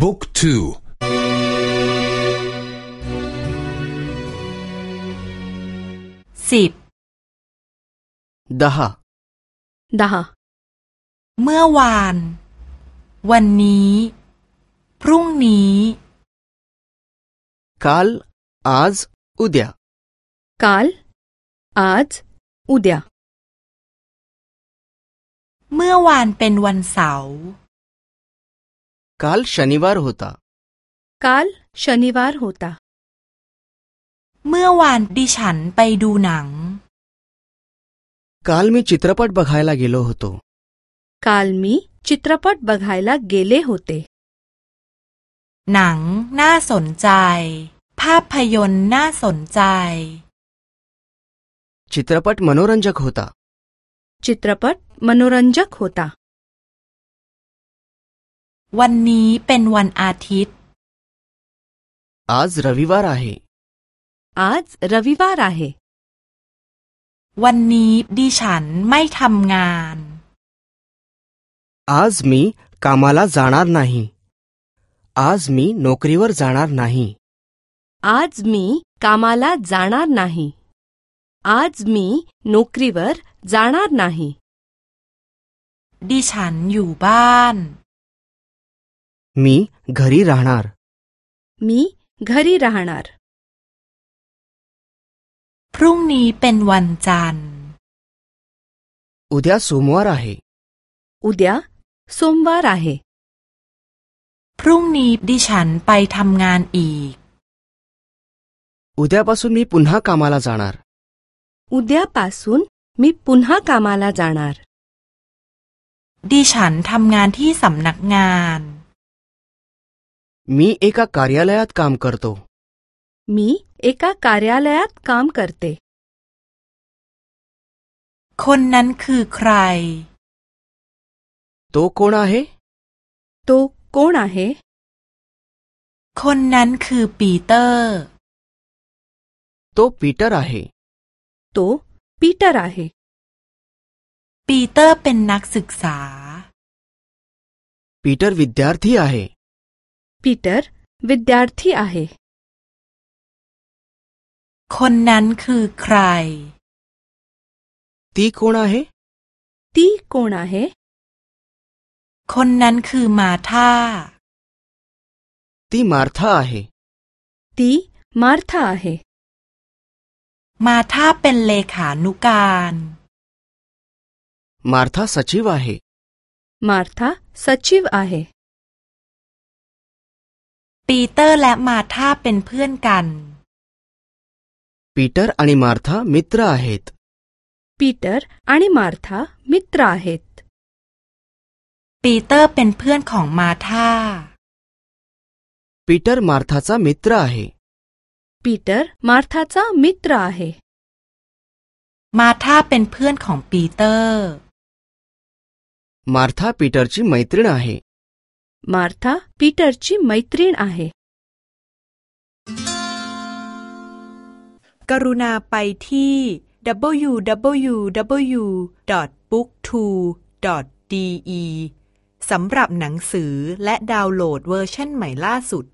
บุ๊กทูสิบดาฮดาฮเมื่อวาน วันนี้ พรุ่งนี้คาลอาจอุดยาคาลอาจอุดยาเมื่อวานเป็นวันเสาร์ काल शनिवार होता काल शनिवार होता เมื่อวานดิฉันไปดูหนัง काल गेलो होतो काल मी गेले होते หนังน่าสนใจ होता चित्रपट मनोरंजक होता วันนี้เป็นวันอาทิตย์อาจรวิวาราเฮอาจรวิวาราเฮวันนี้ดิฉันไม่ทำงานอาจมีกามาลาจานาร์นาฮีอาจมีนนครีวร์จานาร์นาฮีอาจมีกามาลาจานาร์นาฮีอาจมีนนครีวร์จานาร์นาฮีดิฉันอยู่บ้าน मी घरी राहणार मी घरी าน ह ण ा र พรุ่งนี้เป็นวันจันทร์อุดยาสุมวาราเฮอุดยาสุมวาราเฮพรุ่งนี้ดิฉันไปทำงานอีกอุดยาปัสุนมีปุณหากามาลาจานาร์อุดยาปัสุนมีปุณหากามาลาจานาร์ดิฉันทำงานที่สำนักงาน मी एका कार्यालयात काम करतो मी एका कार्यालयात काम करते คนนั้นคือใคร तो कोण आहे तो कोण आहे तो पीटर आहे तो पीटर आहे पीटर विद्यार्थी आहे पीटर विद्यार्थी आहे คนนั้นคือใคร ती कोण आहे ती कोण आहे ती मार्था आहे ती मार्था आहे मार्था सचिव आहे मार्था सचिव आहे ปีเตอร์และมาธาเป็นเพื่อนกัน ปีเตอร์และมาธามิตรอาเหตปีเตอร์และมาธามิตรอาเหตปีเตอร์เป็นเพื่อนของมาธา ปีเตอร์มาธาจามิตรอาเหปีเตอร์มาธาจามิตรอาเหมาธาเป็นเพื่อนของปีเตอร์าธาปีเตอร์ च ीมै त ตรी ण आहे मार्था पीटरची मैत्रीण आहे กรุณาไปที่ www.booktwo.de สำหรับหนังสือและดาวน์โหลดเวอร์ชันใหม่ล่าสุด